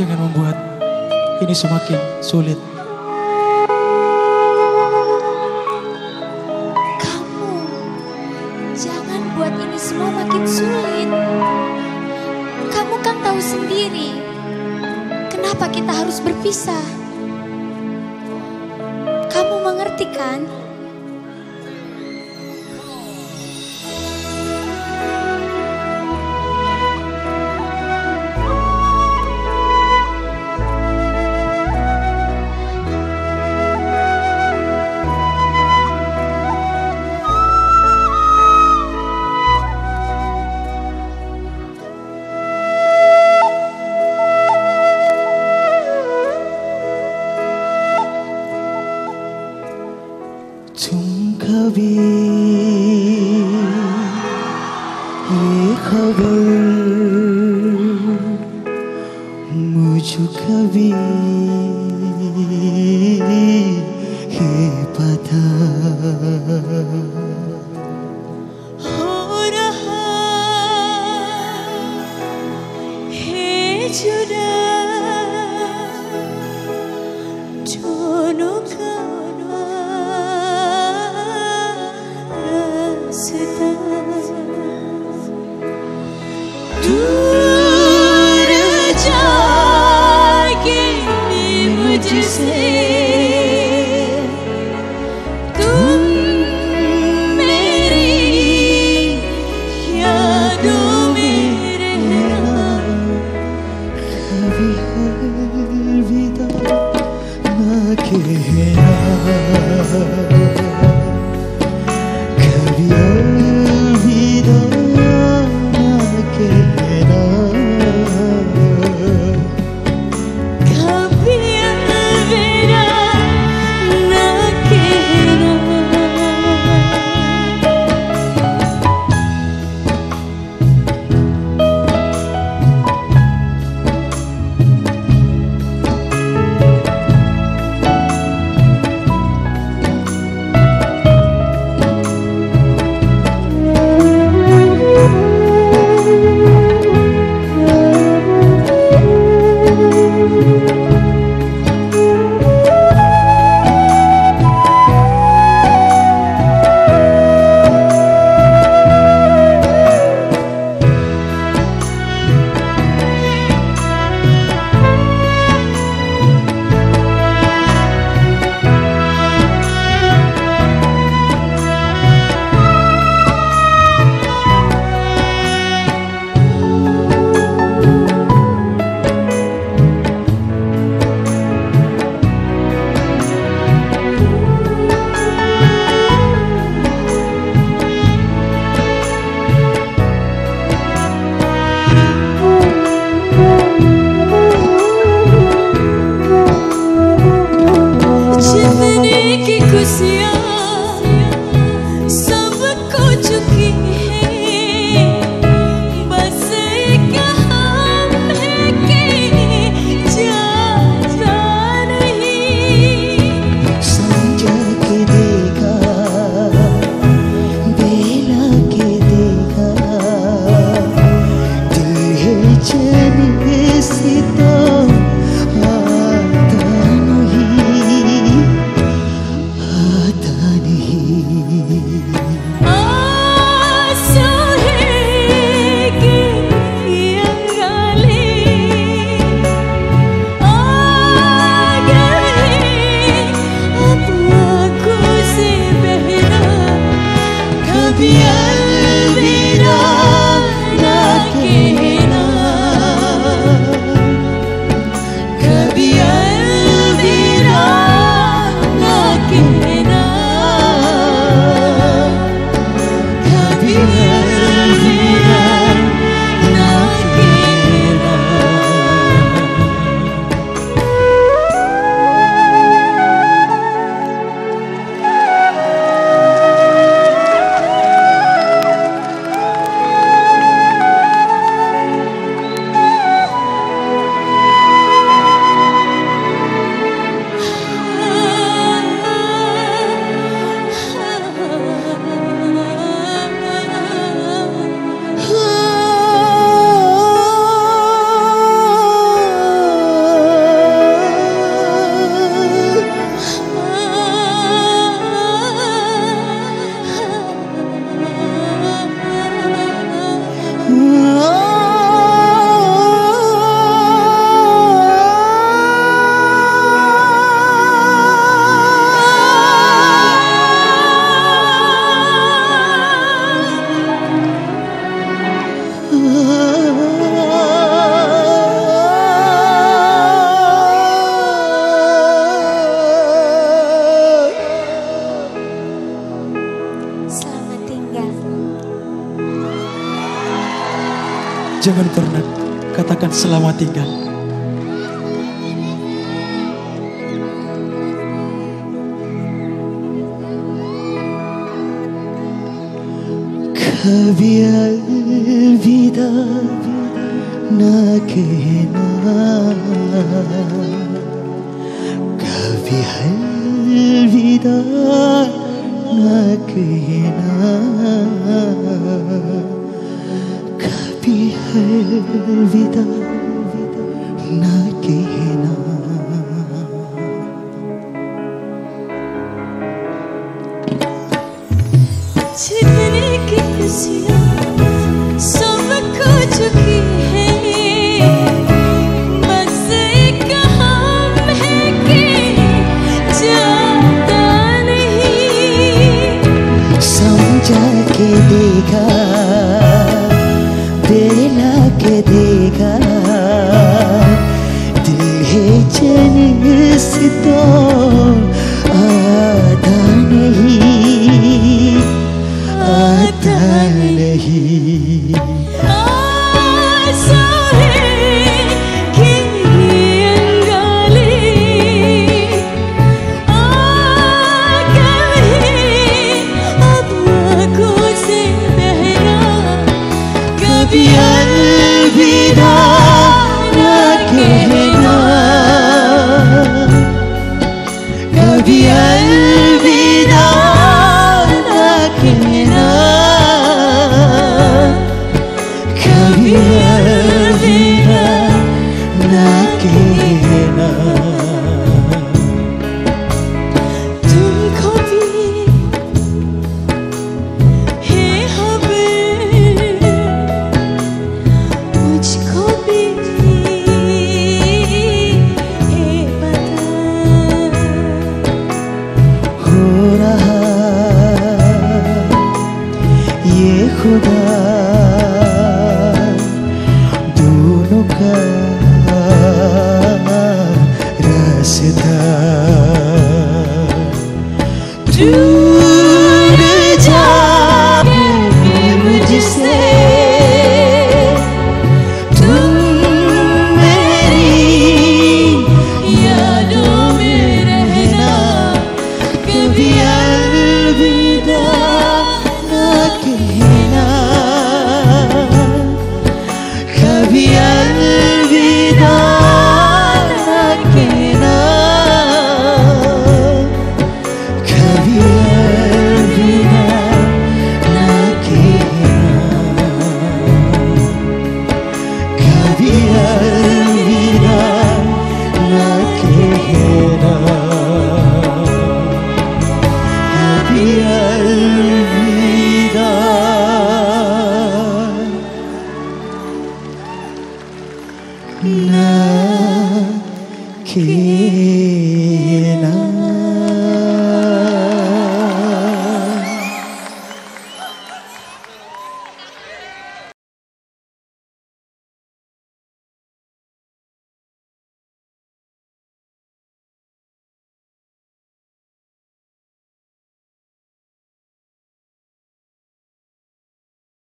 Jangan membuat ini semakin sulit. Kamu jangan buat ini semua makin sulit. Kamu kan tahu sendiri kenapa kita harus berpisah. 중갑이 이 컵을 무주갑이 que real Yeah. Jangan pernah katakan selamat tinggal. Kebiar vida na kena Kebiar vida na kena Kebiar vida na kena vita, vita, बेचैन सितो आता नहीं आता नहीं। yeah.